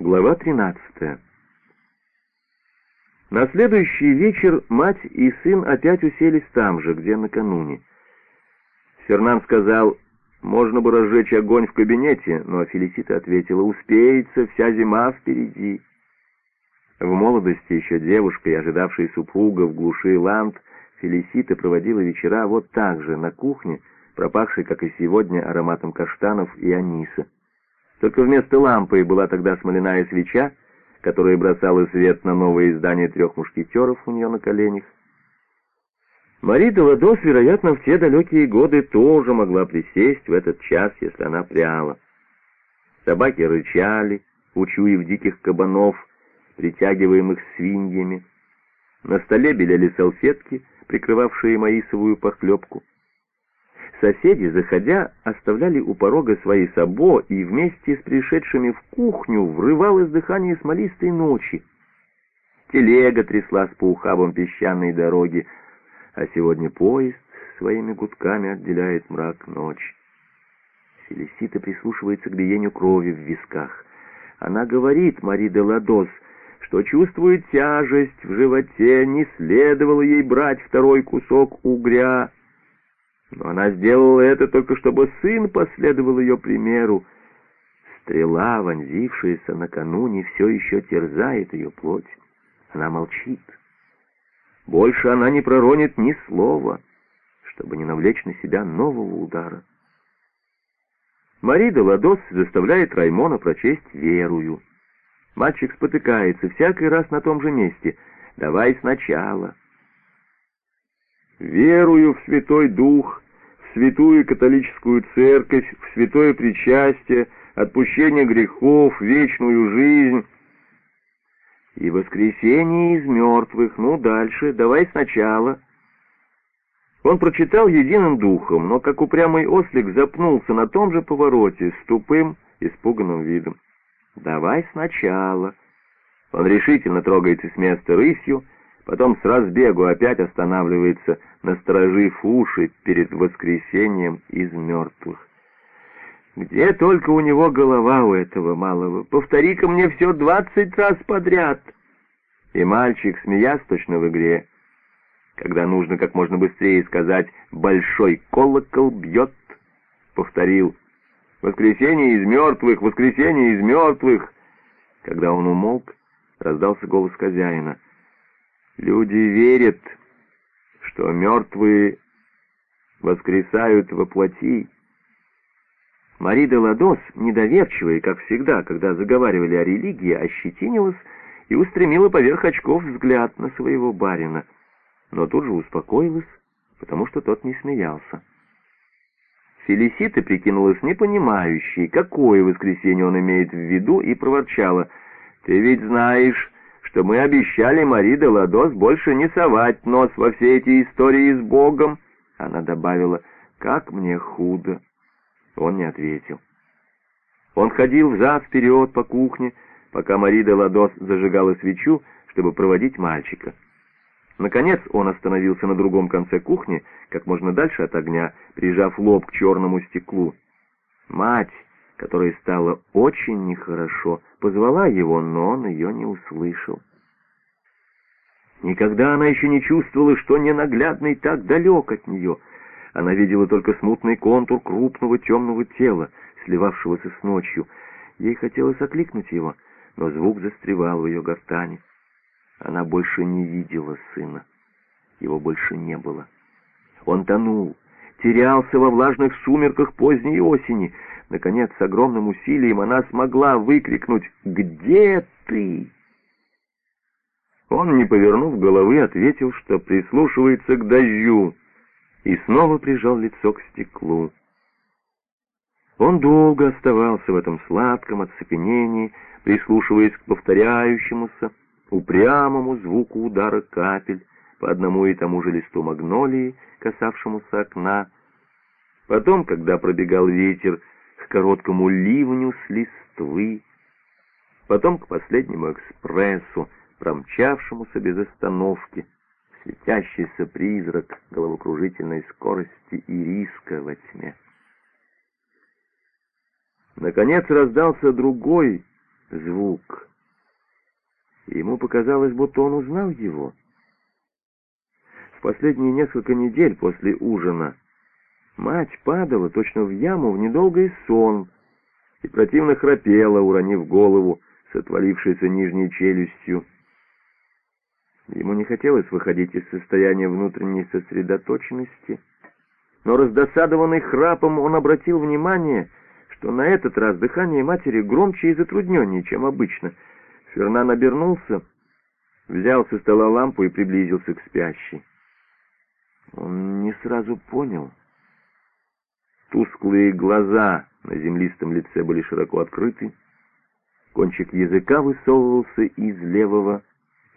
Глава 13 На следующий вечер мать и сын опять уселись там же, где накануне. Фернан сказал, можно бы разжечь огонь в кабинете, но Фелисита ответила, успеется, вся зима впереди. В молодости еще девушкой, ожидавшей супруга в глуши ланд, Фелисита проводила вечера вот так же, на кухне, пропахшей, как и сегодня, ароматом каштанов и аниса. Только вместо лампы была тогда смоляная свеча, которая бросала свет на новое издание трех мушкетеров у нее на коленях. Мари Деладос, вероятно, в те далекие годы тоже могла присесть в этот час, если она пряла. Собаки рычали, учуяв диких кабанов, притягиваемых свиньями. На столе белели салфетки, прикрывавшие маисовую похлебку. Соседи, заходя, оставляли у порога свои сабо, и вместе с пришедшими в кухню врывалось дыхание смолистой ночи. Телега тряслась по ухабам песчаной дороги, а сегодня поезд своими гудками отделяет мрак ночи. Фелисита прислушивается к биению крови в висках. Она говорит Мари де Ладос, что чувствует тяжесть в животе, не следовало ей брать второй кусок угря, но она сделала это только чтобы сын последовал ее примеру. Стрела, вонзившаяся накануне, все еще терзает ее плоть. Она молчит. Больше она не проронит ни слова, чтобы не навлечь на себя нового удара. Мари де Ладос заставляет Раймона прочесть «Верую». Мальчик спотыкается всякий раз на том же месте. «Давай сначала». Верую в Святой Дух, в святую католическую церковь, в святое причастие, отпущение грехов, вечную жизнь и воскресение из мертвых. Ну, дальше, давай сначала. Он прочитал единым духом, но, как упрямый ослик, запнулся на том же повороте с тупым, испуганным видом. «Давай сначала». Он решительно трогается с места рысью, потом с разбегу опять останавливается, насторожив уши перед воскресением из мертвых. Где только у него голова у этого малого? Повтори-ка мне все двадцать раз подряд. И мальчик, смеясь точно в игре, когда нужно как можно быстрее сказать «большой колокол бьет», повторил «воскресение из мертвых, воскресение из мертвых». Когда он умолк, раздался голос хозяина — Люди верят, что мертвые воскресают во плоти. Мари де Ладос, недоверчивая, как всегда, когда заговаривали о религии, ощетинилась и устремила поверх очков взгляд на своего барина, но тут же успокоилась, потому что тот не смеялся. Фелисита прикинулась непонимающей, какое воскресенье он имеет в виду, и проворчала. «Ты ведь знаешь, что мы обещали Мари де Ладос больше не совать нос во все эти истории с Богом. Она добавила, как мне худо. Он не ответил. Он ходил взад-вперед по кухне, пока Мари де Ладос зажигала свечу, чтобы проводить мальчика. Наконец он остановился на другом конце кухни, как можно дальше от огня, прижав лоб к черному стеклу. Мать которой стало очень нехорошо, позвала его, но он ее не услышал. Никогда она еще не чувствовала, что ненаглядный так далек от нее. Она видела только смутный контур крупного темного тела, сливавшегося с ночью. Ей хотелось окликнуть его, но звук застревал в ее гортани. Она больше не видела сына. Его больше не было. Он тонул, терялся во влажных сумерках поздней осени. Наконец, с огромным усилием она смогла выкрикнуть «Где ты?». Он, не повернув головы, ответил, что прислушивается к дождю, и снова прижал лицо к стеклу. Он долго оставался в этом сладком оцепенении, прислушиваясь к повторяющемуся, упрямому звуку удара капель по одному и тому же листу магнолии, касавшемуся окна. Потом, когда пробегал ветер, короткому ливню с листвы, потом к последнему экспрессу, промчавшемуся без остановки, светящийся призрак головокружительной скорости и риска во тьме. Наконец раздался другой, звук. Ему показалось, будто он узнал его. В последние несколько недель после ужина мать падала точно в яму в недолгий сон и противно храпела, уронив голову с отвалившейся нижней челюстью. Ему не хотелось выходить из состояния внутренней сосредоточенности, но раздосадованный храпом он обратил внимание, что на этот раз дыхание матери громче и затрудненнее, чем обычно. Фернан обернулся, взял со стола лампу и приблизился к спящей. Он не сразу понял. Тусклые глаза на землистом лице были широко открыты, кончик языка высовывался из левого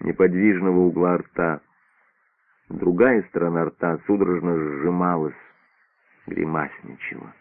неподвижного угла рта. Другая сторона рта судорожно сжималась, гримасничала.